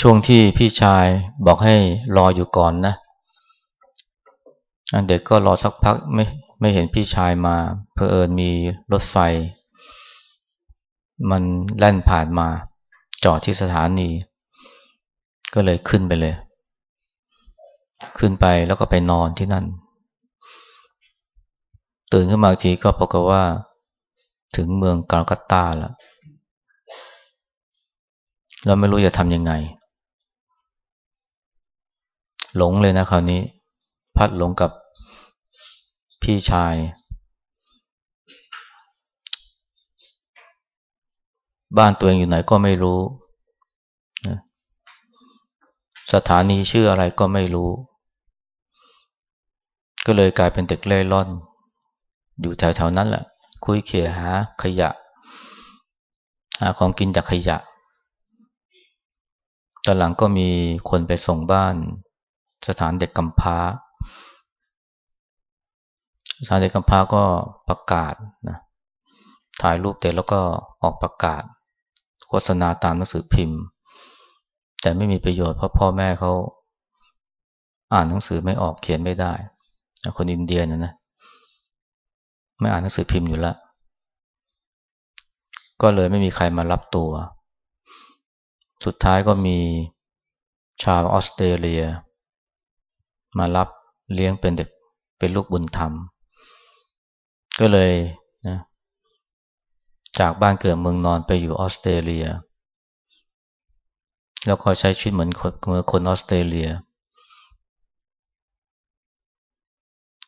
ช่วงที่พี่ชายบอกให้รออยู่ก่อนนะเด็กก็รอสักพักไม่ไม่เห็นพี่ชายมาเพอเอิญมีรถไฟ มันแล่นผ่านมา จอดที่สถานี ก็เลยขึ้นไปเลย ขึ้นไปแล้วก็ไปนอนที่นั่น ตื่นขึ้นมาทีก็ปรากฏว่า ถึงเมืองกาลกัตตาแล้วเราไม่รู้จะทำยังไง หลงเลยนะคราวนี้ พัดหลงกับพี่ชาย บ้านตัวเองอยู่ไหนก็ไม่รู้สถานีชื่ออะไรก็ไม่รู้ ก็เลยกลายเป็นเด็กเล่ร่อน อยู่แถวๆนั้นแหละ คุยเขี่ยหาขยะ หาของกินจากขยะตอนหลังก็มีคนไปส่งบ้าน สถานเด็กกำพร้า สถานเด็กกำพร้าก็ประกาศนะถ่ายรูปเด็กแล้วก็ออกประกาศ โฆษณาตามหนังสือพิมพ์ แต่ไม่มีประโยชน์เพราะพ่อแม่เขาอ่านหนังสือไม่ออกเขียนไม่ได้ คนอินเดียนะนะไม่อ่านหนังสือพิมพ์อยู่แล้ว ก็เลยไม่มีใครมารับตัว สุดท้ายก็มีชาวออสเตรเลีย มารับเลี้ยงเป็นเด็กเป็นลูกบุญธรรม ก็เลยนะจากบ้านเกิดเมืองนอนไปอยู่ออสเตรเลีย แล้วก็ใช้ชีวิตเหมือนคนคนออสเตรเลีย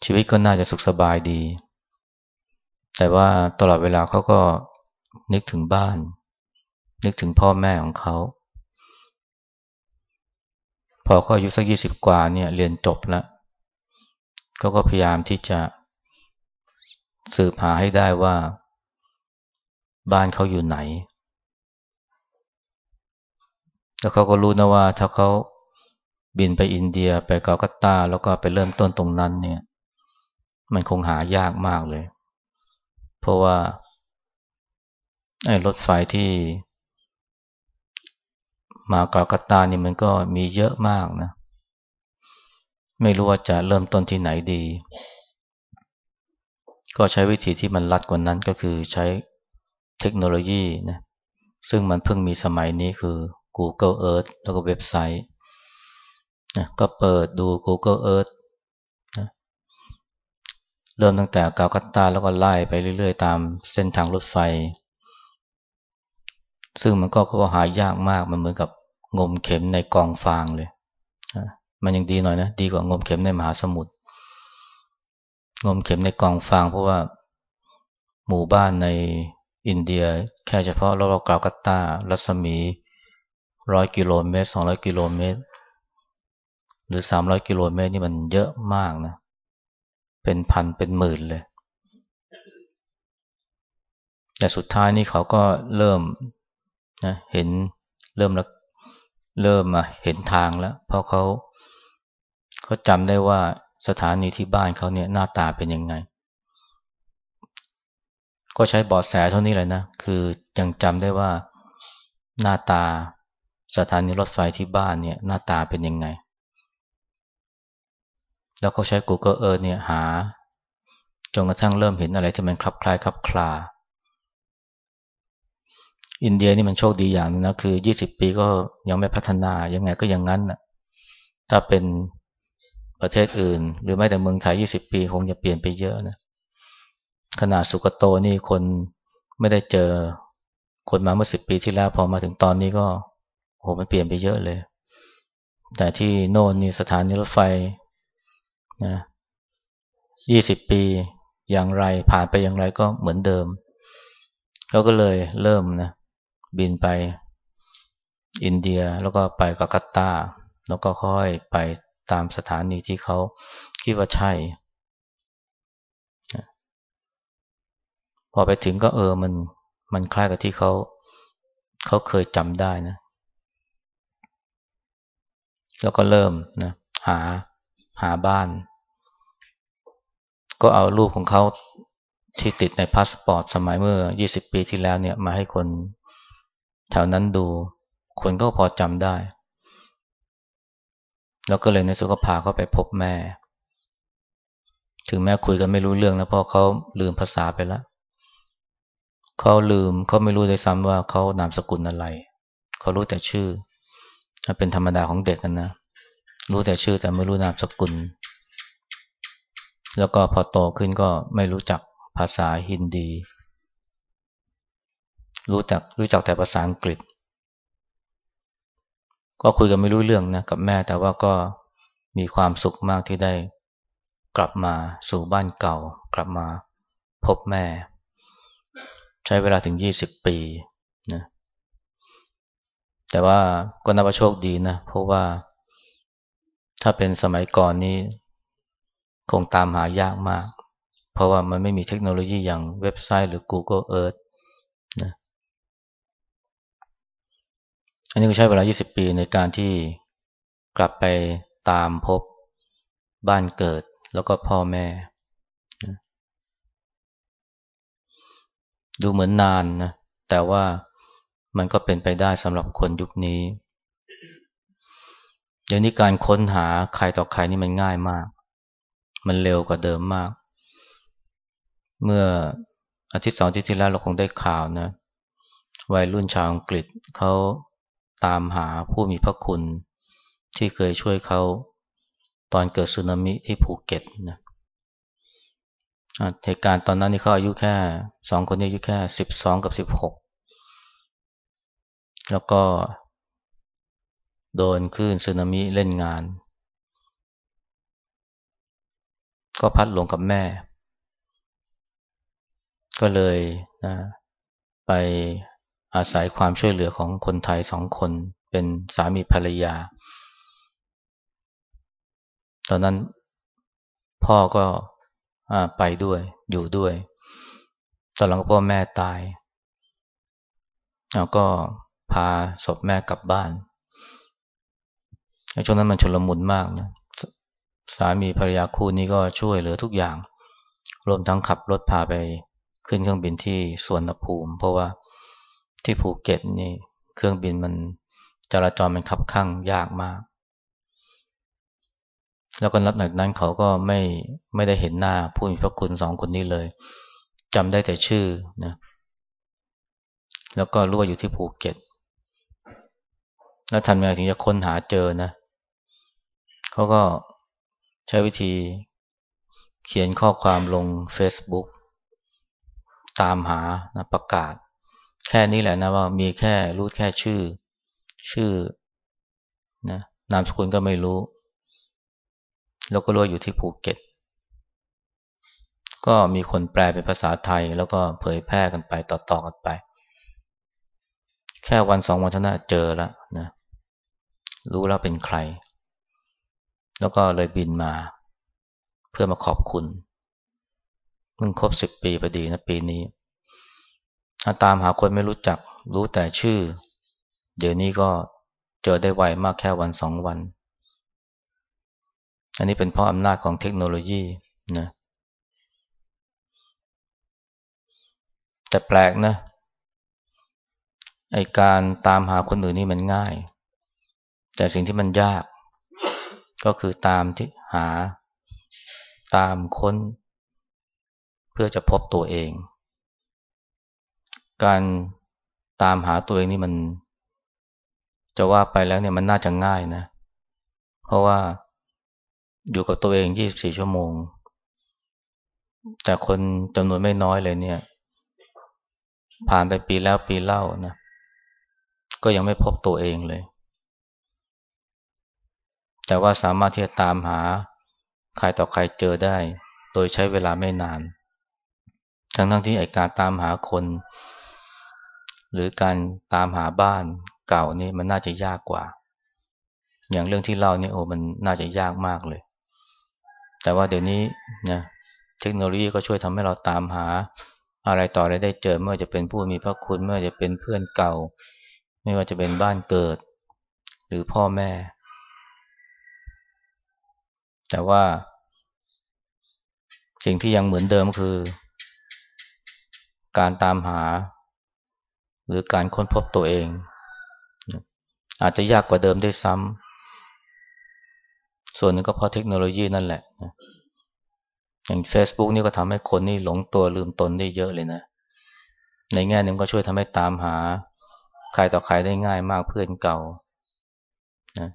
ชีวิตก็น่าจะสุขสบายดี แต่ว่าตลอดเวลาเขาก็นึกถึงบ้าน นึกถึงพ่อแม่ของเขา พอเขาอายุสักยี่สิบกว่าเนี่ยเรียนจบแล้วเขาก็พยายามที่จะสืบหาให้ได้ว่า บ้านเขาอยู่ไหน แล้วเขาก็รู้นะว่า ถ้าเขาบินไปอินเดียไปกาลกัตตา แล้วก็ไปเริ่มต้นตรงนั้นเนี่ย มันคงหายากมากเลย เพราะว่าไอ้รถไฟที่ มากากตานี่มันก็มีเยอะมากนะ ไม่รู้ว่าจะเริ่มต้นที่ไหนดี ก็ใช้วิธีที่มันลัดกว่านั้นก็คือใช้เทคโนโลยีนะซึ่งมันเพิ่งมีสมัยนี้คือ Google Earth แล้วก็เว็บไซต์นะก็เปิดดู Google Earth นะเริ่มตั้งแต่กาลกัตตาแล้วก็ไล่ไปเรื่อยๆ ตามเส้นทางรถไฟ ซึ่งมันก็เขาหายากมากมันเหมือนกับงมเข็มในกองฟางเลยมันยังดีหน่อยนะดีกว่างมเข็มในมหาสมุทรงมเข็มในกองฟาง เพราะว่าหมู่บ้านในอินเดียแค่เฉพาะรอบๆกาลกัตตารัศมีร้อยกิโลเมตรสองร้อยกิโลเมตร หรือสามร้อยกิโลเมตรนี่มันเยอะมากนะ เป็นพันเป็นหมื่นเลย แต่สุดท้ายนี่เขาก็เริ่ม นะเห็นเริ่มแล้วเริ่มมาเห็นทางแล้ว เพราะเขาเขาจำได้ว่าสถานีที่บ้านเขาเนี่ยหน้าตาเป็นยังไง ก็ใช้บอดแสเท่านี้เลยนะ คือยังจำได้ว่าหน้าตาสถานีรถไฟที่บ้านเนี่ยหน้าตาเป็นยังไง แล้วเขาใช้ Google Earth เนี่ยหาจนกระทั่งเริ่มเห็นอะไรที่มันคลับคล้ายคลับคลา อินเดียนี่มันโชคดีอย่างนึงนะคือยี่สิบปีก็ยังไม่พัฒนายังไงก็อย่างนั้นนะถ้าเป็นประเทศอื่น หรือแม้แต่เมืองไทยยี่สิบปีคงจะเปลี่ยนไปเยอะนะขนาดสุกโตนี่คนไม่ได้เจอคนมาเมื่อสิบปีที่แล้วพอมาถึงตอนนี้ก็โหมันเปลี่ยนไปเยอะเลย แต่ที่โน่นนี่สถานีรถไฟนะยี่สิบปีอย่างไรผ่านไปอย่างไรก็เหมือนเดิมเขาก็เลยเริ่มนะ บินไปอินเดียแล้วก็ไปกักัตตาแล้วก็ค่อยไปตามสถานีที่เขาคิดว่าใช่ พอไปถึงก็เออมันมันคล้ายกับที่เขาเขาเคยจำได้นะ แล้วก็เริ่มนะหาหาบ้าน ก็เอารูปของเขาที่ติดในพาสปอร์ตสมัยเมื่อ 20 ปีที่แล้วเนี่ยมาให้คน แถวนั้นดู คนก็พอจำได้ แล้วก็เลยในสุขภาเขาไปพบแม่ ถึงแม้คุยกันไม่รู้เรื่องนะเพราะเขาลืมภาษาไปแล้วเขาลืมเขาไม่รู้เลยซ้ำว่าเขานามสกุลอะไร เขารู้แต่ชื่อเป็นธรรมดาของเด็กกันนะ รู้แต่ชื่อแต่ไม่รู้นามสกุล แล้วก็พอโตขึ้นก็ไม่รู้จักภาษาฮินดี รู้จักรู้จักแต่ภาษาอังกฤษ ก็คุยกันไม่รู้เรื่องนะกับแม่แต่ว่าก็มีความสุขมากที่ได้กลับมาสู่บ้านเก่า กลับมาพบแม่ ใช้เวลาถึงยี่สิบปีนะแต่ว่าก็นับว่าโชคดีนะเพราะว่าถ้าเป็นสมัยก่อนนี้คงตามหายากมาก เพราะว่ามันไม่มีเทคโนโลยีอย่างเว็บไซต์หรือ Google Earth นะ อันนี้ก็ใช้เวลา 20 ปีในการที่กลับไปตามพบบ้านเกิดแล้วก็พ่อแม่ ดูเหมือนนานนะ แต่ว่ามันก็เป็นไปได้สำหรับคนยุคนี้ เดี๋ยวนี้การค้นหาใครต่อใครนี่มันง่ายมาก มันเร็วกว่าเดิมมาก เมื่ออาทิตย์สองอาทิตย์ที่แล้วเราคงได้ข่าวนะ วัยรุ่นชาวอังกฤษเขา ตามหาผู้มีพระคุณ ที่เคยช่วยเขาตอนเกิดสึนามิที่ภูเก็ตนะเหตุการณ์ตอนนั้นนี่เขาอายุแค่สองคนนี้อายุแค่สิบสองกับสิบหกแล้วก็โดนคลื่นสึนามิเล่นงาน ก็พัดหลงกับแม่ ก็เลยนะไป อาศัยความช่วยเหลือของคนไทยสองคนเป็นสามีภรรยา ตอนนั้นพ่อก็ไปด้วยอยู่ด้วย ตอนหลังพ่อแม่ตายแล้วก็พาศพแม่กลับบ้านในช่วงนั้นมันชุลมุนมากนะสามีภรรยาคู่นี้ก็ช่วยเหลือทุกอย่าง รวมทั้งขับรถพาไปขึ้นเครื่องบินที่สวนภูมิ เพราะว่า ที่ภูเก็ตนี่ เครื่องบินมันจราจรมันขับข้างยากมาก แล้วก็นับจากนั้นเขาก็ไม่ไม่ได้เห็นหน้าผู้มีพระคุณสองคนนี้เลยจำได้แต่ชื่อนะ แล้วก็รู้ว่าอยู่ที่ภูเก็ต แล้วทำยังไงถึงจะค้นหาเจอนะ เขาก็ใช้วิธีเขียนข้อความลง Facebook ตามหานะประกาศ แค่นี้แหละนะว่ามีแค่รู้แค่ชื่อ ชื่อนะนามสกุลก็ไม่รู้ แล้วก็รู้อยู่ที่ภูเก็ต ก็มีคนแปลเป็นภาษาไทย แล้วก็เผยแพร่กันไปต่อๆกันไป แค่วันสองวันเท่านั้นเจอแล้วนะรู้แล้วเป็นใคร แล้วก็เลยบินมา เพื่อมาขอบคุณมึงครบสิบปีพอดีนะปีนี้ ตามหาคนไม่รู้จัก รู้แต่ชื่อ เดี๋ยวนี้ก็เจอได้ไวมากแค่วันสองวัน อันนี้เป็นเพราะอำนาจของเทคโนโลยีนะแต่แปลกนะไอการตามหาคนอื่นนี่มันง่าย แต่สิ่งที่มันยาก ก็คือตามที่หา ตามค้น เพื่อจะพบตัวเอง การตามหาตัวเองนี่มัน จะว่าไปแล้วเนี่ยมันน่าจะง่ายนะ เพราะว่าอยู่กับตัวเอง 24 ชั่วโมง แต่คนจำนวนไม่น้อยเลยเนี่ย ผ่านไปปีแล้วปีเล่านะ ก็ยังไม่พบตัวเองเลย แต่ว่าสามารถที่จะตามหาใครต่อใครเจอได้ โดยใช้เวลาไม่นาน ทั้งทั้งที่ไอการตามหาคน หรือการตามหาบ้านเก่านี่มันน่าจะยากกว่า อย่างเรื่องที่เล่านี่โอ้มันน่าจะยากมากเลย แต่ว่าเดี๋ยวนี้นะเทคโนโลยีก็ช่วยทำให้เราตามหาอะไรต่ออะไรได้เจอไม่ว่าจะเป็นผู้มีพระคุณไม่ว่าจะเป็นเพื่อนเก่า ไม่ว่าจะเป็นบ้านเกิด หรือพ่อแม่ แต่ว่า สิ่งที่ยังเหมือนเดิมคือ การตามหา หรือการค้นพบตัวเอง อาจจะยากกว่าเดิมด้วยซ้ส่วนนึงก็เพราะเทคโนโลยีนั่นแหละนะอย่าง Facebook นี่ก็ทำให้คนนี่หลงตัวลืมตนได้เยอะเลยนะ ในแง่นึงก็ช่วยทำให้ตามหา ใครต่อใครได้ง่ายมากเพื่อนเก่านะ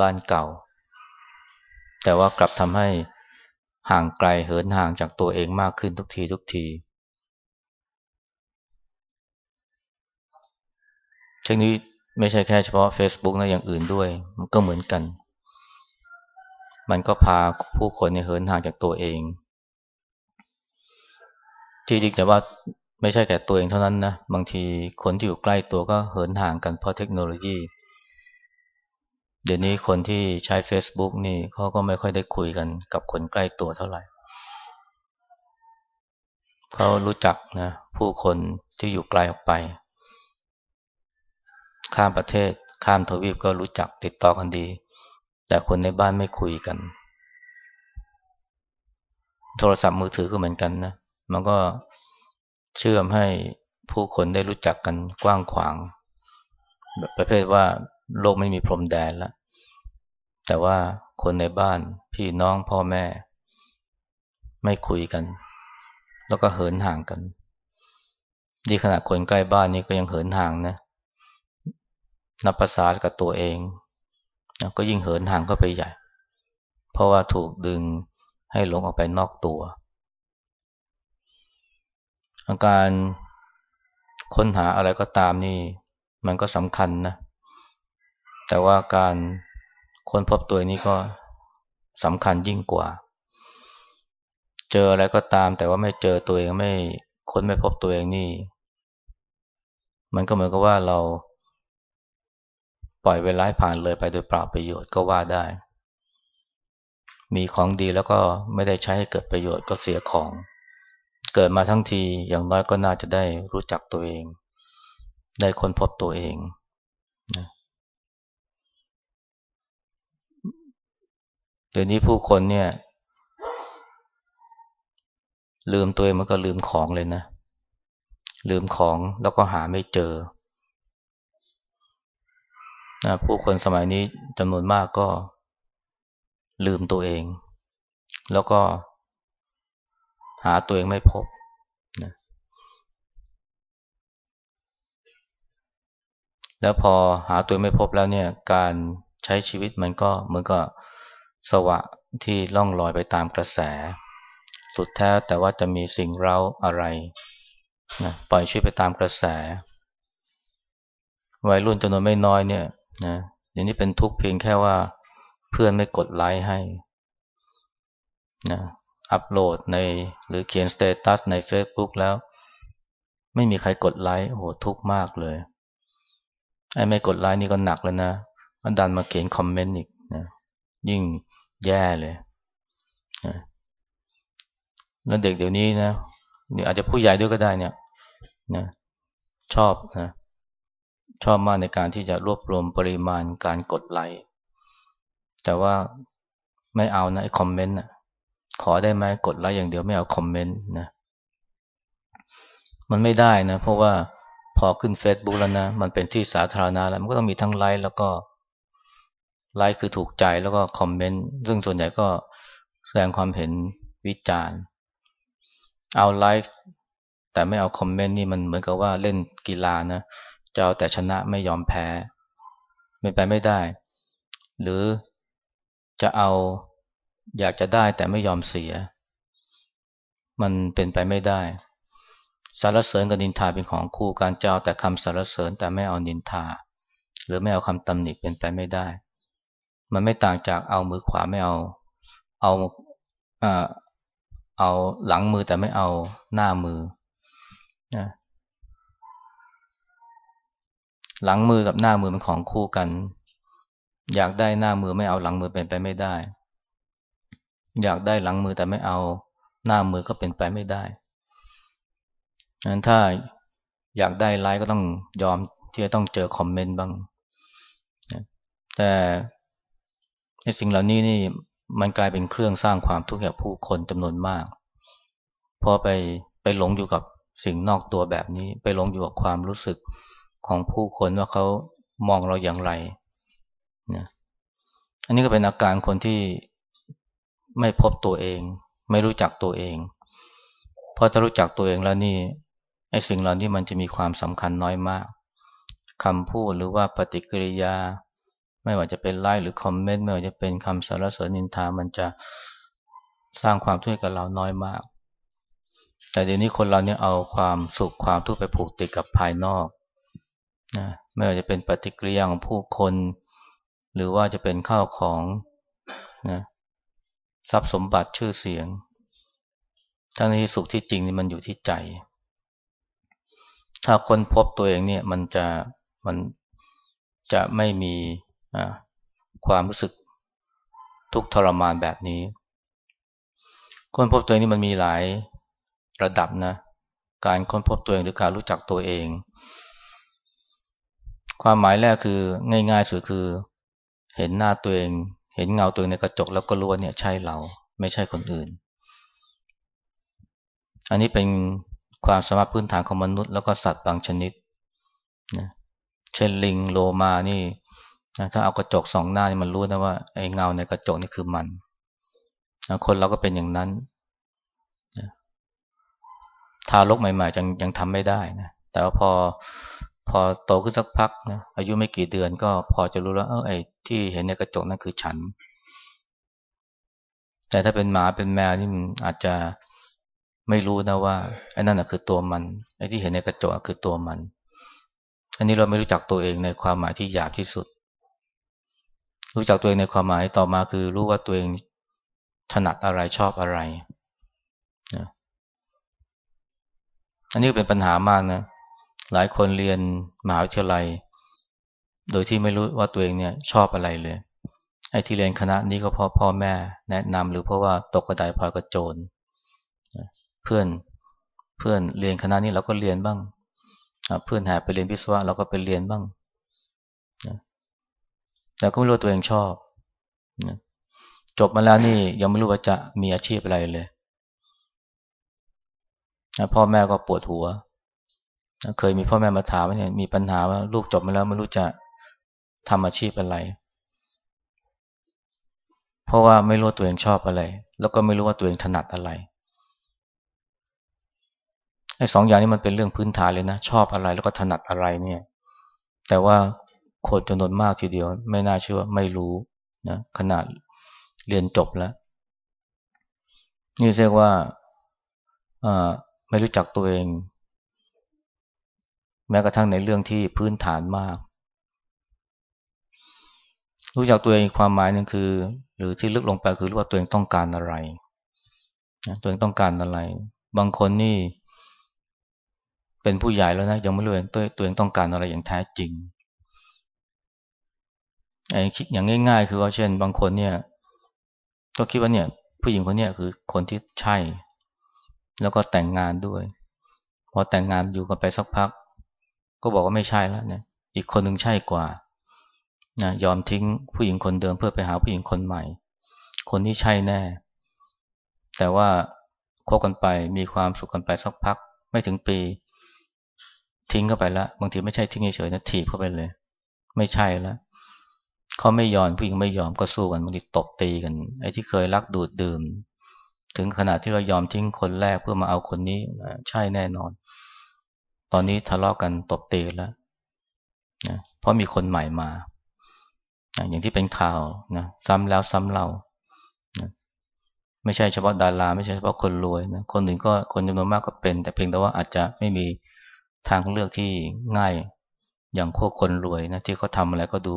บ้านเก่า แต่ว่ากลับทำให้ห่างไกลเหินห่างจากตัวเองมากขึ้นทุกทีทุกที เช่นนี้ไม่ใช่แค่เฉพาะ Facebook นะอย่างอื่นด้วย มันก็เหมือนกัน มันก็พาผู้คนในเหินห่างจากตัวเอง ที่จริงแต่ว่าไม่ใช่แก่ตัวเองเท่านั้นนะ บางทีคนที่อยู่ใกล้ตัวก็เหินห่างกันเพราะเทคโนโลยี เดี๋ยวนี้คนที่ใช้ Facebook นี่เขาก็ไม่ค่อยได้คุยกันกับคนใกล้ตัวเท่าไหร่เขารู้จักนะผู้คนที่อยู่ไกลออกไป ข้ามประเทศ ข้ามทวีปก็รู้จักติดต่อกันดี แต่คนในบ้านไม่คุยกัน โทรศัพท์มือถือก็เหมือนกันนะมันก็เชื่อมให้ผู้คนได้รู้จักกันกว้างขวาง ประเภทว่าโลกไม่มีพรมแดนแล้วแต่ว่าคนในบ้านพี่น้องพ่อแม่ ไม่คุยกัน แล้วก็เหินห่างกันดีขนาดคนใกล้บ้านนี้ก็ยังเหินห่างนะ นับภาษากับตัวเองก็ยิ่งเหินห่างก็ไปใหญ่ เพราะว่าถูกดึงให้หลงออกไปนอกตัว อาการค้นหาอะไรก็ตามนี่มันก็สำคัญนะ แต่ว่าการค้นพบตัวนี้ก็สำคัญยิ่งกว่า เจออะไรก็ตาม แต่ว่าไม่เจอตัวเองไม่ค้นไม่พบตัวเองนี่ มันก็เหมือนกับว่าเรา ปล่อยเวลาผ่านเลยไปโดยเปล่าประโยชน์ก็ว่าได้ มีของดีแล้วก็ไม่ได้ใช้ให้เกิดประโยชน์ก็เสียของ เกิดมาทั้งทีอย่างน้อยก็น่าจะได้รู้จักตัวเอง ได้ค้นพบตัวเองนะเดี๋ยวนี้ผู้คนเนี่ย ลืมตัวเองมันก็ลืมของเลยนะ ลืมของแล้วก็หาไม่เจอ นะผู้คนสมัยนี้จำนวนมากก็ ลืมตัวเอง แล้วก็ หาตัวเองไม่พบนะแล้วพอหาตัวไม่พบแล้วเนี่ย การใช้ชีวิตมันก็เหมือนกับสวะที่ล่องลอยไปตามกระแส สุดแท้แต่ว่าจะมีสิ่งเร้าอะไรนะปล่อยชีวิตไปตามกระแส วัยรุ่นจำนวนไม่น้อยเนี่ย นะอย่างนี้เป็นทุกข์เพียงแค่ว่าเพื่อนไม่กดไลค์ให้นะอัปโหลดในหรือเขียนสเตตัสใน Facebook แล้ว ไม่มีใครกดไลค์โอ้โหทุกข์มากเลยไอ้ไม่กดไลค์นี่ก็หนักแล้วนะมันดันมาเขียนคอมเมนต์อีกนะยิ่งแย่เลยนะแล้วเด็กเดี๋ยวนี้นะอาจจะผู้ใหญ่ด้วยก็ได้เนี่ยนะชอบนะ ชอบมากในการที่จะรวบรวมปริมาณการกดไลค์แต่ว่าไม่เอานะไอ้คอมเมนต์นะขอได้ไหมกดไลค์อย่างเดียวไม่เอาคอมเมนต์นะมันไม่ได้นะ เพราะว่าพอขึ้น Facebook แล้วนะ มันเป็นที่สาธารณะแล้วมันก็ต้องมีทั้งไลค์แล้วก็ไลค์คือถูกใจแล้วก็คอมเมนต์ซึ่งส่วนใหญ่ก็แสดงความเห็นวิจารณ์เอาไลฟ์แต่ไม่เอาคอมเมนต์นี่มันเหมือนกับว่าเล่นกีฬานะ จะเอาแต่ชนะไม่ยอมแพ้ไม่ไปไม่ได้ หรือจะเอาอยากจะได้แต่ไม่ยอมเสีย มันเป็นไปไม่ได้สารเสริญกับนินทาเป็นของคู่การเจ้าแต่คำสารเสริญแต่ไม่เอานินทา หรือไม่เอาคำตำหนิเป็นไปไม่ได้ มันไม่ต่างจากเอามือขวาไม่เอา เอาเอาหลังมือแต่ไม่เอาหน้ามือนะ หลังมือกับหน้ามือเป็นของคู่กัน อยากได้หน้ามือไม่เอาหลังมือเป็นไปไม่ได้ อยากได้หลังมือแต่ไม่เอาหน้ามือก็เป็นไปไม่ได้งั้นถ้าอยากได้ไลค์ก็ต้องยอมที่จะต้องเจอคอมเมนต์บ้าง แต่ในสิ่งเหล่านี้นี่มันกลายเป็นเครื่องสร้างความทุกข์แก่ผู้คนจำนวนมาก พอไปไปหลงอยู่กับสิ่งนอกตัวแบบนี้ ไปหลงอยู่กับความรู้สึก ของผู้คนว่าเขามองเราอย่างไรนะอันนี้ก็เป็นอาการคนที่ไม่พบตัวเอง ไม่รู้จักตัวเอง เพราะถ้ารู้จักตัวเองแล้วนี่ไอ้สิ่งเหล่านี้มันจะมีความสำคัญน้อยมากคำพูดหรือว่าปฏิกิริยา ไม่ว่าจะเป็นไลค์หรือคอมเมนต์ไม่ว่าจะเป็นคำสรรเสริญนินทามันจะสร้างความทุกข์กับเราน้อยมาก แต่เดี๋ยวนี้คนเราเนี่ยเอาความสุขความทุกข์ไปผูกติดกับภายนอก นะไม่ว่าจะเป็นปฏิกิริยาของผู้คน หรือว่าจะเป็นข้าวของนะทรัพย์สมบัติชื่อเสียง ทั้งที่สุขที่จริงนี่มันอยู่ที่ใจ ถ้าคนพบตัวเองเนี่ยมันจะมันจะไม่มีความรู้สึกทุกทรมานแบบนี้ คนพบตัวเองนี่มันมีหลายระดับนะ การค้นพบตัวเองหรือการรู้จักตัวเอง ความหมายแรกคือง่าย ๆ สุดคือ เห็นหน้าตัวเอง เห็นเงาตัวเองในกระจกแล้วก็รู้ว่าเนี่ยใช่เราไม่ใช่คนอื่น อันนี้เป็นความสามารถพื้นฐานของมนุษย์แล้วก็สัตว์บางชนิดนะเช่นลิงโลมานี่นะถ้าเอากระจกสองหน้านี่มันรู้นะว่าไอ้เงาในกระจกนี่คือมันนะคนเราก็เป็นอย่างนั้นนะทารกใหม่ๆยังยังทำไม่ได้นะแต่ว่าพอ พอโตขึ้นสักพักนะอายุไม่กี่เดือนก็พอจะรู้แล้วเออไอ้ที่เห็นในกระจกนั่นคือฉัน แต่ถ้าเป็นหมาเป็นแมวนี่มันอาจจะไม่รู้นะว่าไอ้นั่นคือตัวมันไอ้ที่เห็นในกระจกคือตัวมัน อันนี้เราไม่รู้จักตัวเองในความหมายที่หยาบที่สุด รู้จักตัวเองในความหมายต่อมาคือรู้ว่าตัวเองถนัดอะไรชอบอะไรนะอันนี้เป็นปัญหามากนะ หลายคนเรียนมหาวิทยาลัย โดยที่ไม่รู้ว่าตัวเองเนี่ยชอบอะไรเลย ไอ้ที่เรียนคณะนี้ก็เพราะพ่อแม่แนะนำหรือเพราะว่าตกกระไดพลอยกระโจน เพื่อนเพื่อนเรียนคณะนี้เราก็เรียนบ้าง เพื่อนหาไปเรียนวิศวะเราก็ไปเรียนบ้างแต่ก็ไม่รู้ตัวเองชอบจบมาแล้วนี่ยังไม่รู้ว่าจะมีอาชีพอะไรเลยพ่อแม่ก็ปวดหัว เคยมีพ่อแม่มาถามว่าเนี่ยมีปัญหาว่าลูกจบมาแล้วไม่รู้จะทำอาชีพอะไร เพราะว่าไม่รู้ตัวเองชอบอะไร แล้วก็ไม่รู้ว่าตัวเองถนัดอะไรไอ้สองอย่างนี้มันเป็นเรื่องพื้นฐานเลยนะ ชอบอะไรแล้วก็ถนัดอะไรเนี่ย แต่ว่าคนจำนวนมากทีเดียว ไม่น่าเชื่อไม่รู้นะขนาดเรียนจบแล้ว นี่เรียกว่าไม่รู้จักตัวเอง แม้กระทั่งในเรื่องที่พื้นฐานมาก รู้จักตัวเองความหมายหนึ่งคือ หรือที่ลึกลงไปคือรู้ว่าตัวเองต้องการอะไรตัวเองต้องการอะไร บางคนนี่ เป็นผู้ใหญ่แล้วนะยังไม่รู้ตัวตัวเองต้องการอะไรอย่างแท้จริงอย่างง่าย ๆ คือว่าเช่น บางคนเนี่ย ก็คิดว่าเนี่ย ผู้หญิงคนนี้คือคนที่ใช่ แล้วก็แต่งงานด้วย พอแต่งงานอยู่กันไปสักพัก ก็บอกว่าไม่ใช่แล้วเนี่ย อีกคนหนึ่งใช่กว่านะยอมทิ้งผู้หญิงคนเดิมเพื่อไปหาผู้หญิงคนใหม่ คนที่ใช่แน่ แต่ว่าคบกันไปมีความสุขกันไปสักพัก ไม่ถึงปี ทิ้งเข้าไปแล้วบางทีไม่ใช่ทิ้งเฉยๆนะถีบเข้าไปเลย ไม่ใช่แล้วเขาไม่ยอมผู้หญิงไม่ยอมก็สู้กันบางทีตบตีกัน ไอ้ที่เคยรักดูดดื่ม ถึงขนาดที่เรายอมทิ้งคนแรกเพื่อมาเอาคนนี้ใช่แน่นอน ตอนนี้ทะเลาะกันตบตีแล้วนะเพราะมีคนใหม่มาอย่างที่เป็นข่าวนะซ้ำแล้วซ้ำเล่านะไม่ใช่เฉพาะดารา ไม่ใช่เฉพาะคนรวยนะคนอื่นก็คนจำนวนมากก็เป็น แต่เพียงแต่ว่าอาจจะไม่มีทางเลือกที่ง่ายอย่างพวกคนรวยนะที่เขาทำอะไรก็ดู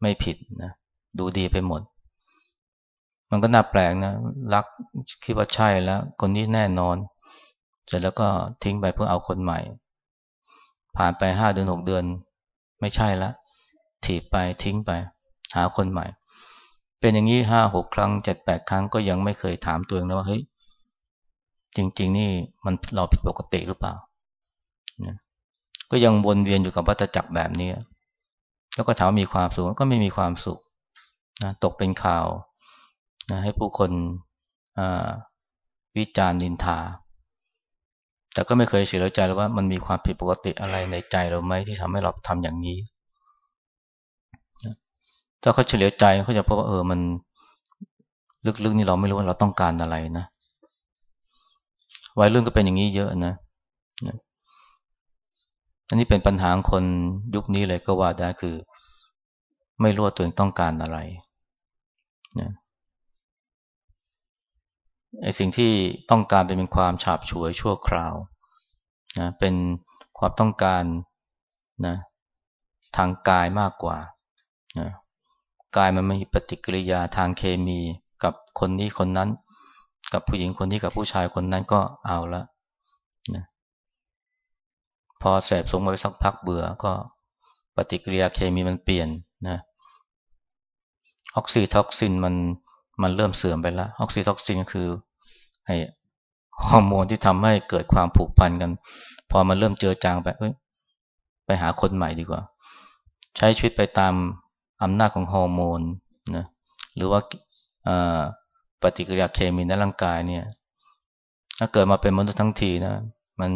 ไม่ผิดนะดูดีไปหมด มันก็น่าแปลกนะรักคิดว่าใช่แล้ว คนนี้แน่นอน เสร็จแล้วก็ทิ้งไปเพื่อเอาคนใหม่ ผ่านไปห้าเดือนหกเดือน ไม่ใช่แล้วถีบไปทิ้งไป หาคนใหม่ เป็นอย่างนี้ห้าหกครั้งเจ็ดแปดครั้งก็ยังไม่เคยถามตัวเองนะว่าเฮ้ยจริง ๆ นี่มันเราผิดปกติหรือเปล่านะก็ยังวนเวียนอยู่กับวัฏจักรแบบนี้แล้วก็ถามมีความสุขก็ไม่มีความสุขนะตกเป็นข่าวนะให้ผู้คนวิจารณ์นินทา แต่ก็ไม่เคยเฉลียวใจเลยว่ามันมีความผิดปกติอะไรในใจเราไหมที่ทำให้เราทำอย่างนี้ ถ้าเขาเฉลียวใจเขาจะพบว่าเออมันลึกๆนี่เราไม่รู้ว่าเราต้องการอะไรนะวัยรุ่นก็เป็นอย่างนี้เยอะนะ อันนี้เป็นปัญหาคนยุคนี้เลยก็ว่าได้คือ ไม่รู้ว่าตัวเองต้องการอะไรนะ ไอ้สิ่งที่ต้องการเป็นความฉาบฉวยชั่วคราวนะเป็นความต้องการนะทางกายมากกว่านะกายมันมีปฏิกิริยาทางเคมีกับคนนี้คนนั้น กับผู้หญิงคนนี้กับผู้ชายคนนั้นก็เอาละนะพอเสพสมไปสักพักเบื่อก็ปฏิกิริยาเคมีมันเปลี่ยนนะออกซิทอกซินมัน มันเริ่มเสื่อมไปแล้วออกซิทอกซินคือไอฮอร์โมนที่ทำให้เกิดความผูกพันกัน พอมันเริ่มเจือจางไปเอ้ยไปหาคนใหม่ดีกว่า ใช้ชีวิตไปตามอำนาจของฮอร์โมนนะหรือว่าปฏิกิริยาเคมีในร่างกายเนี่ย ถ้าเกิดมาเป็นมนุษย์ทั้งทีนะมัน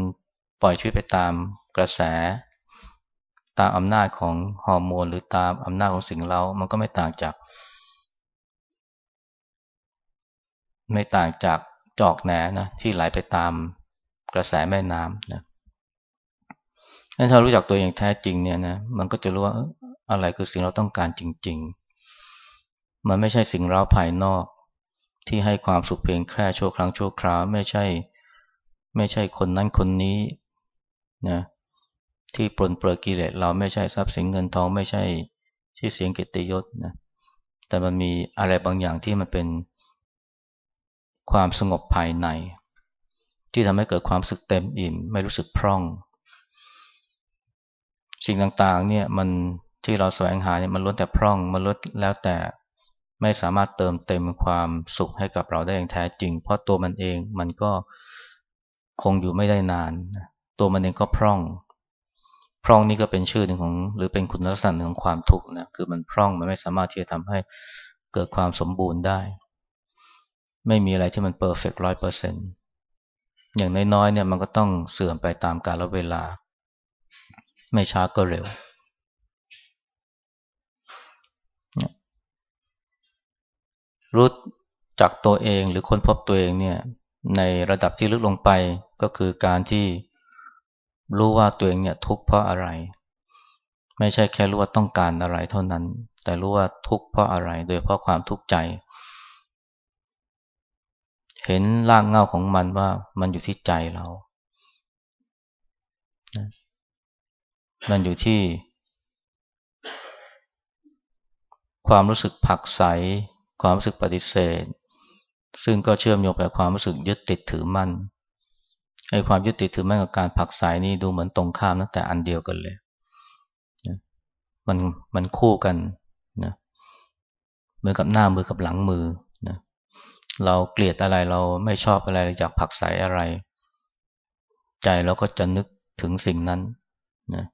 ปล่อยชีวิตไปตามกระแส ตามอำนาจของฮอร์โมน หรือตามอำนาจของสิ่งเรา มันก็ไม่ต่างจาก ไม่ต่างจากจอกแหนนะที่ไหลไปตามกระแสแม่น้ำนะถ้ารู้จักตัวเองแท้จริงเนี่ยนะมันก็จะรู้ว่าอะไรคือสิ่งเราต้องการจริง ๆ มันไม่ใช่สิ่งเราภายนอก ที่ให้ความสุขเพียงแค่ชั่วครั้งชั่วคราวไม่ใช่ ไม่ใช่คนนั้นคนนี้นะที่ปลนเปลือกิเลสเราไม่ใช่ทรัพย์สินเงินทองไม่ใช่ชื่อเสียงเกียรติยศนะแต่มันมีอะไรบางอย่างที่มันเป็น ความสงบภายใน ที่ทำให้เกิดความสึกเต็มอิ่มไม่รู้สึกพร่อง สิ่งต่างๆเนี่ยมันที่เราแสวงหาเนี่ยมันล้วนแต่พร่องมันล้วนแล้วแต่ไม่สามารถเติมเต็มความสุขให้กับเราได้อย่างแท้จริง เพราะตัวมันเองมันก็คงอยู่ไม่ได้นาน ตัวมันเองก็พร่อง พร่องนี่ก็เป็นชื่อหนึ่งของ หรือเป็นคุณลักษณะหนึ่งของความทุกข์นะคือมันพร่องมันไม่สามารถที่จะทำให้เกิดความสมบูรณ์ได้ ไม่มีอะไรที่มันเพอร์เฟกต์ร้อยเปอร์เซ็นต์อย่างน้อยๆเนี่ยมันก็ต้องเสื่อมไปตามกาลเวลา ไม่ช้าก็เร็ว รู้จักตัวเองหรือค้นพบตัวเองเนี่ยในระดับที่ลึกลงไปก็คือการที่รู้ว่าตัวเองเนี่ยทุกข์เพราะอะไร ไม่ใช่แค่รู้ว่าต้องการอะไรเท่านั้น แต่รู้ว่าทุกข์เพราะอะไร โดยเพราะความทุกข์ใจ เห็นรากเงาของมันว่ามันอยู่ที่ใจเรา มันอยู่ที่ ความรู้สึกผักใส ความรู้สึกปฏิเสธ ซึ่งก็เชื่อมโยงไปความรู้สึกยึดติดถือมั่นไอ้ความยึดติดถือมั่นกับการผักสายนี่ดูเหมือนตรงข้ามนะแต่อันเดียวกันเลยมันมันคู่กันนะมือกับหน้ามือกับหลังมือ เราเกลียดอะไรเราไม่ชอบอะไรอยากผักใสอะไร ใจเราก็จะนึกถึงสิ่งนั้นนะ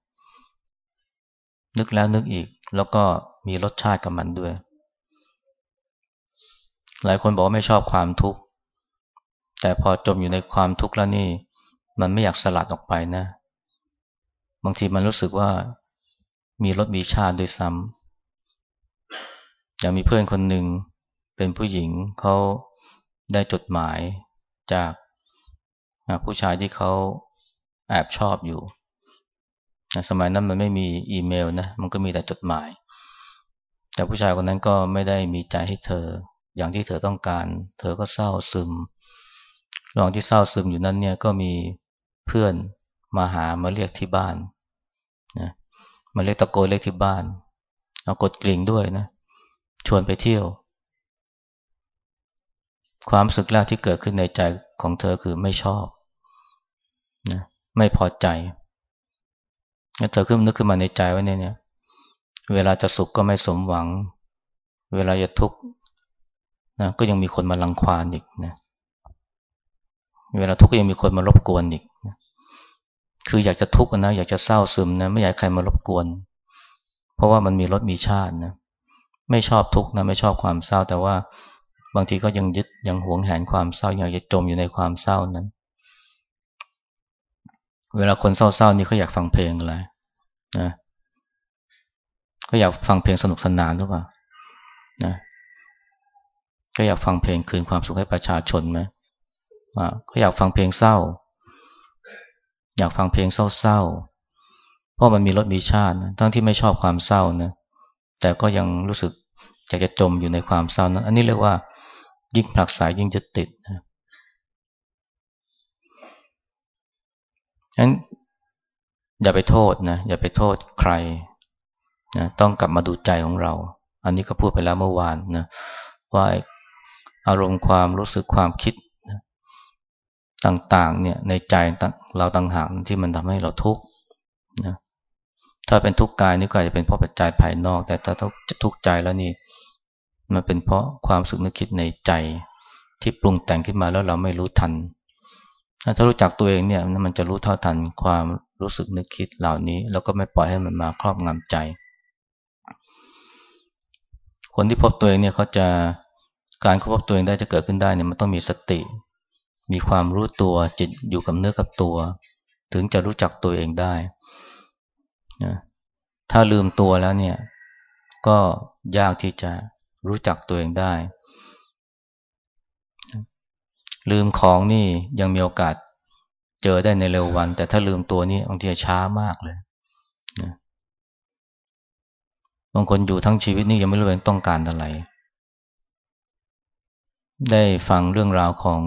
นึกแล้วนึกอีก แล้วก็มีรสชาติกับมันด้วย หลายคนบอกว่าไม่ชอบความทุกข์ แต่พอจมอยู่ในความทุกข์แล้วนี่ มันไม่อยากสลัดออกไปนะ บางทีมันรู้สึกว่ามีรสมีชาติด้วยซ้ำอย่างมีเพื่อนคนหนึ่งเป็นผู้หญิงเขา ได้จดหมายจากผู้ชายที่เขาแอบชอบอยู่สมัยนั้นมันไม่มีอีเมลนะมันก็มีแต่จดหมาย แต่ผู้ชายคนนั้นก็ไม่ได้มีใจให้เธอ อย่างที่เธอต้องการ เธอก็เศร้าซึมระหว่างที่เศร้าซึมอยู่นั้นเนี่ยก็มีเพื่อนมาหามาเรียกที่บ้านนะมาเรียกตะโกนเรียกที่บ้าน เอากดกลิ่งด้วยนะ ชวนไปเที่ยว ความสึกแรกที่เกิดขึ้นในใจของเธอคือไม่ชอบนะไม่พอใจเธอขึ้นนึกขึ้นมาในใจว่าเนี่ย เวลาจะสุขก็ไม่สมหวัง เวลาจะทุกข์นะก็ยังมีคนมาลังควานอีกนะ เวลาทุกข์ก็ยังมีคนมารบกวนอีกนะคืออยากจะทุกข์นะ อยากจะเศร้าซึมนะ ไม่อยากใครมารบกวน เพราะว่ามันมีรสมีชาตินะ ไม่ชอบทุกข์นะ ไม่ชอบความเศร้าแต่ว่า บางทีก็ยังยึดยังหวงแหนความเศร้าอยากจะจมอยู่ในความเศร้านั้น เวลาคนเศร้าๆนี่เขาอยากฟังเพลงอะไรนะเขาอยากฟังเพลงสนุกสนานหรือเปล่านะก็อยากฟังเพลงคืนความสุขให้ประชาชนไหมก็อยากฟังเพลงเศร้า อยากฟังเพลงเศร้าๆเพราะมันมีรสมีชาตินะทั้งที่ไม่ชอบความเศร้านะแต่ก็ยังรู้สึกอยากจะจมอยู่ในความเศร้านะอันนี้เรียกว่า ยิ่งผลักสายยิ่งจะติดนะงั้นอย่าไปโทษนะอย่าไปโทษใครนะต้องกลับมาดูใจของเรา อันนี้ก็พูดไปแล้วเมื่อวานนะว่าอารมณ์ความรู้สึกความคิดนะต่างๆเนี่ยในใจเราต่างหากที่มันทำให้เราทุกข์นะถ้าเป็นทุกข์กายนี่ก็อาจจะเป็นเพราะปัจจัยภายนอก แต่ถ้าจะทุกข์ใจแล้วนี่ มันเป็นเพราะความสึกนึกคิดในใจที่ปรุงแต่งขึ้นมาแล้วเราไม่รู้ทัน ถ้ารู้จักตัวเองเนี่ยมันจะรู้เท่าทันความรู้สึกนึกคิดเหล่านี้ แล้วก็ไม่ปล่อยให้มันมาครอบงำใจ คนที่พบตัวเองเนี่ยเขาจะการพบตัวเองได้จะเกิดขึ้นได้เนี่ยมันต้องมีสติ มีความรู้ตัวจิตอยู่กับเนื้อกับตัว ถึงจะรู้จักตัวเองได้นะถ้าลืมตัวแล้วเนี่ยก็ยากที่จะ รู้จักตัวเองได้ ลืมของนี่ยังมีโอกาสเจอได้ในเร็ววัน แต่ถ้าลืมตัวนี่บางทีช้ามากเลยนะบางคนอยู่ทั้งชีวิตนี่ยังไม่รู้ว่าต้องการอะไร ได้ฟังเรื่องราวของ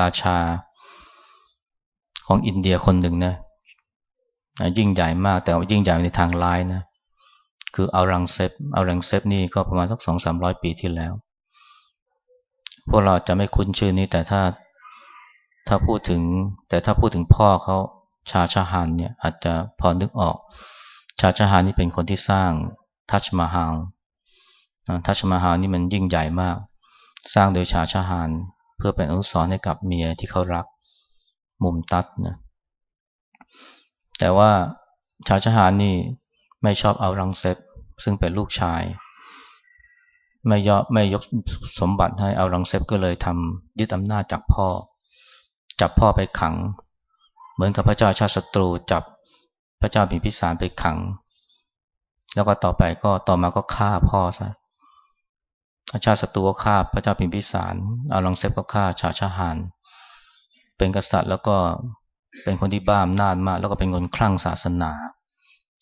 ราชาของอินเดียคนหนึ่งนะยิ่งใหญ่มากแต่ว่ายิ่งใหญ่ในทางร้ายนะ คือออรังเซบออรังเซบนี่ก็ประมาณสักสองสามร้อยปีที่แล้ว พวกเราจะไม่คุ้นชื่อนี้แต่ถ้าถ้าพูดถึง แต่ถ้าพูดถึงพ่อเขาชาห์จาฮานเนี่ยอาจจะพอนึกออก ชาห์จาฮานนี่เป็นคนที่สร้างทัชมาฮาลทัชมาฮาลนี่มันยิ่งใหญ่มาก สร้างโดยชาห์จาฮานเพื่อเป็นอนุสรณ์ให้กับเมียที่เขารักมุมตัดนะแต่ว่าชาวชหานนี่ ไม่ชอบเอารังเซฟซึ่งเป็นลูกชาย ไม่ยอมไม่ยกสมบัติให้เอารังเซฟก็เลยทำยึดอำนาจจากพ่อ จับพ่อไปขัง เหมือนกับพระเจ้าชาติศัตรูจับพระเจ้าพิมพิสารไปขัง แล้วก็ต่อไปก็ต่อมาก็ฆ่าพ่อซะพระเจ้าศัตรูก็ฆ่าพระเจ้าพิมพิสารเอารังเซฟก็ฆ่าชาชาหานเป็นกษัตริย์แล้วก็เป็นคนที่บ้าอำนาจมาก แล้วก็เป็นคนคลั่งศาสนา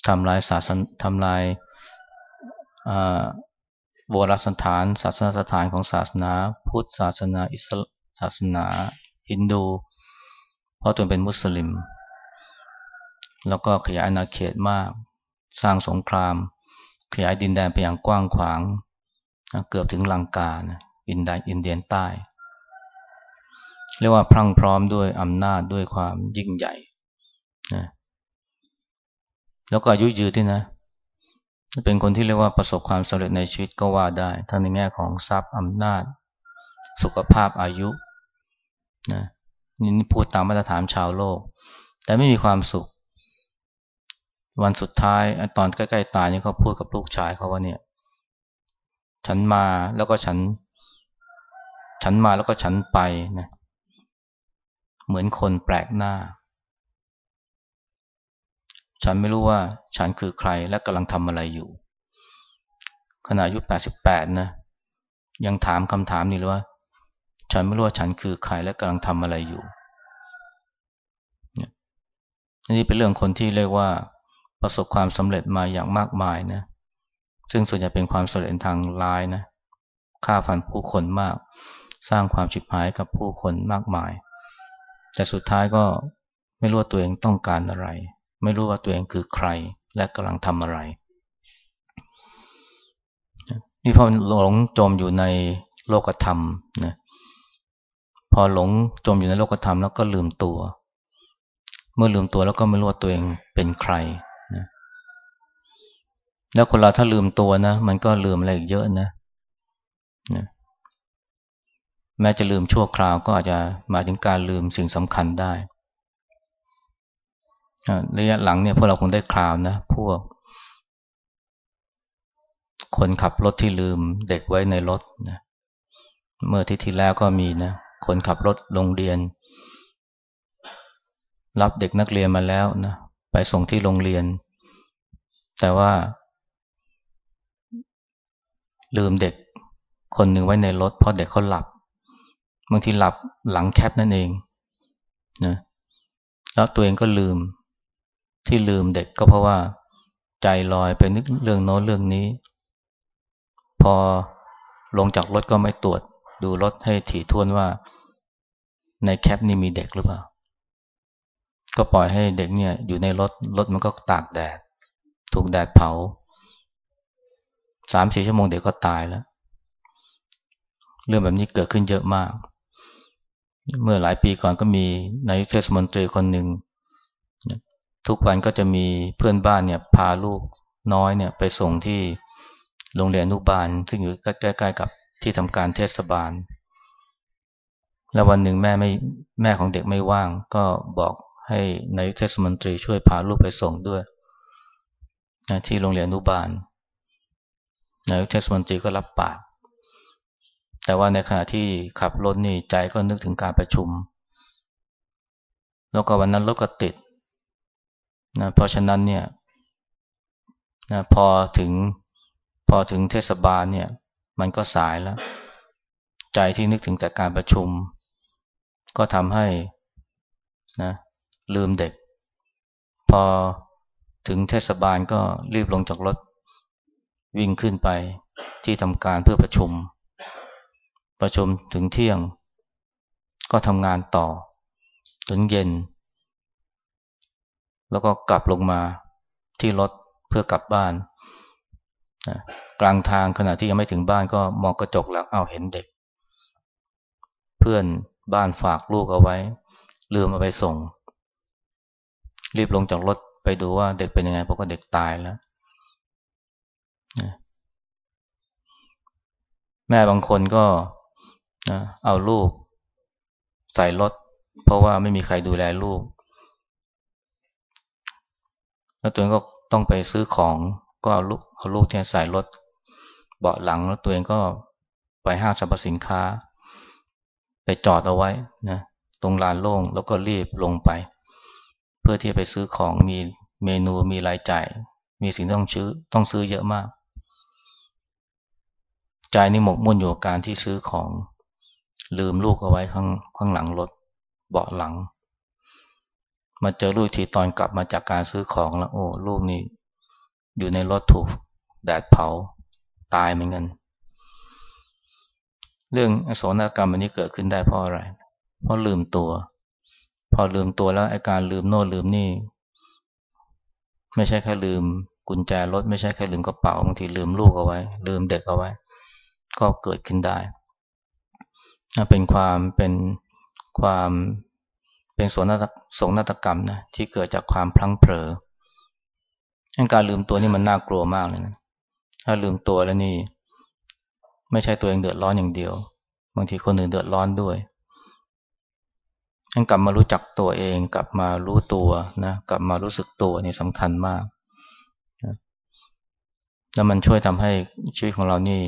ทำลายศาสนทำลายโบราณสถาน ศาสนสถานของศาสนา พุทธศาสนาอิสลศาสนาฮินดู เพราะตัวเป็นมุสลิม แล้วก็ขยายอาณาเขตมาก สร้างสงคราม ขยายดินแดนไปอย่างกว้างขวาง เกือบถึงลังกานะอินเดียอินเดียนใต้ เรียกว่าพรั่งพร้อมด้วยอำนาจด้วยความยิ่งใหญ่นะ แล้วก็อายุยืนที่นะ เป็นคนที่เรียกว่าประสบความสำเร็จในชีวิตก็ว่าได้ ทั้งในแง่ของทรัพย์อำนาจ สุขภาพอายุนะนี่พูดตามมาตรฐานชาวโลก แต่ไม่มีความสุข วันสุดท้ายตอนใกล้ๆตายนี่เขาพูดกับลูกชายเขาว่าเนี่ย ฉันมาแล้วก็ฉัน ฉันมาแล้วก็ฉันไปนะ เหมือนคนแปลกหน้า ฉันไม่รู้ว่าฉันคือใครและกำลังทำอะไรอยู่ ขณะอายุ88นะ ยังถามคำถามนี้เลยว่า ฉันไม่รู้ว่าฉันคือใครและกำลังทำอะไรอยู่นี่เป็นเรื่องคนที่เรียกว่าประสบความสำเร็จมาอย่างมากมายนะ ซึ่งส่วนใหญ่เป็นความสำเร็จทางลายนะฆ่าฟันผู้คนมาก สร้างความฉิบหายกับผู้คนมากมาย แต่สุดท้ายก็ไม่รู้ว่าตัวเองต้องการอะไร ไม่รู้ว่าตัวเองคือใคร และกำลังทำอะไร นี่พอหลงจมอยู่ในโลกธรรมนะพอหลงจมอยู่ในโลกธรรมแล้วก็ลืมตัว เมื่อลืมตัวแล้วก็ไม่รู้ว่าตัวเองเป็นใครนะแล้วคนเราถ้าลืมตัวนะ มันก็ลืมอะไรอีกเยอะนะนะแม้จะลืมชั่วคราวก็อาจจะมาถึงการลืมสิ่งสำคัญได้ ระยะหลังเนี่ยพวกเราคงได้คราวนะ พวก คนขับรถที่ลืมเด็กไว้ในรถนะเมื่อที่ที่แล้วก็มีนะ คนขับรถโรงเรียน รับเด็กนักเรียนมาแล้วนะไปส่งที่โรงเรียน แต่ว่า ลืมเด็กคนหนึ่งไว้ในรถเพราะเด็กเขาหลับบางทีหลับหลังแคปนั่นเองนะแล้วตัวเองก็ลืม ที่ลืมเด็กก็เพราะว่าใจลอยไปนึกเรื่องโน้นเรื่องนี้ พอลงจากรถก็ไม่ตรวจ ดูรถให้ถี่ถ้วนว่า ในแคปนี่มีเด็กหรือเปล่า ก็ปล่อยให้เด็กเนี่ยอยู่ในรถรถมันก็ตากแดด ถูกแดดเผาสามสี่ชั่วโมงเด็กก็ตายแล้ว เรื่องแบบนี้เกิดขึ้นเยอะมาก เมื่อหลายปีก่อนก็มีนายเทศมนตรีคนหนึ่ง ทุกวันก็จะมีเพื่อนบ้านเนี่ยพาลูกน้อยเนี่ยไปส่งที่โรงเรียนอนุบาล ซึ่งอยู่ใกล้ๆกับที่ทำการเทศบาล แล้ววันหนึ่งแม่ไม่แม่ของเด็กไม่ว่าง ก็บอกให้นายเทศมนตรีช่วยพาลูกไปส่งด้วยที่โรงเรียนอนุบาลนายเทศมนตรีก็รับปากแต่ว่าในขณะที่ขับรถนี่ใจก็นึกถึงการประชุม แล้วก็วันนั้นรถก็ติด นะเพราะฉะนั้นเนี่ยนะพอถึงพอถึงเทศบาลเนี่ย มันก็สายแล้ว ใจที่นึกถึงแต่การประชุม ก็ทำให้นะลืมเด็ก พอถึงเทศบาลก็รีบลงจากรถ วิ่งขึ้นไปที่ทำการเพื่อประชุม ประชุมถึงเที่ยง ก็ทำงานต่อ ถึงเย็น แล้วก็กลับลงมาที่รถเพื่อกลับบ้านกลางทางขณะที่ยังไม่ถึงบ้านก็มองกระจกแล้วเอาเห็นเด็ก เพื่อนบ้านฝากลูกเอาไว้ ลืมเอาไปส่ง รีบลงจากรถไปดูว่าเด็กเป็นยังไงเพราะว่าเด็กตายแล้วแม่บางคนก็เอาลูกใส่รถเพราะว่าไม่มีใครดูแลลูก แล้วตัวเองก็ต้องไปซื้อของก็เอาลูกเอาลูกที่ใส่รถเบาะหลังแล้วตัวเองก็ไปห้างสรรพสินค้า ไปจอดเอาไว้นะตรงลานโล่งแล้วก็รีบลงไป เพื่อที่จะไปซื้อของมีเมนูมีรายจ่าย มีสิ่งต้องซื้อต้องซื้อเยอะมาก ใจนี่หมกมุ่นอยู่กับการที่ซื้อของลืมลูกเอาไว้ข้างข้างหลังรถเบาะหลัง มาเจอลูกทีตอนกลับมาจากการซื้อของแล้ว โอ้ลูกนี่อยู่ในรถถูกแดดเผาตายเหมือนกัน เรื่องอโศนกรรมอันนี้เกิดขึ้นได้เพราะอะไร เพราะลืมตัว พอลืมตัวแล้วอาการลืมโน่ลืมนี่ ไม่ใช่แค่ลืมกุญแจรถไม่ใช่แค่ลืมกระเป๋าบางทีลืมลูกเอาไว้ ลืมเด็กเอาไว้ ก็เกิดขึ้นได้เป็นความเป็นความ เป็นโสนโสนตกรรมนะที่เกิดจากความพลั้งเผลอการลืมตัวนี่มันน่ากลัวมากเลยนะถ้าลืมตัวแล้วนี่ ไม่ใช่ตัวเองเดือดร้อนอย่างเดียว บางทีคนอื่นเดือดร้อนด้วยกลับมารู้จักตัวเอง กลับมารู้ตัวนะกลับมารู้สึกตัวนี่สำคัญมากแล้วมันช่วยทำให้ชีวิตของเรานี่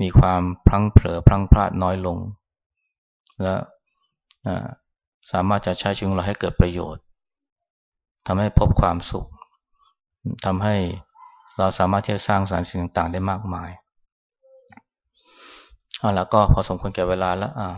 มีความพลั้งเผลอพลั้งพลาดน้อยลง และ สามารถจะใช้ชีวิตเราให้เกิดประโยชน์ทำให้พบความสุขทำให้เราสามารถที่จะสร้างสารรค์สิ่งต่างๆ ได้มากมายเอาละก็พอสมควรแก่เวลาแล้วอ่า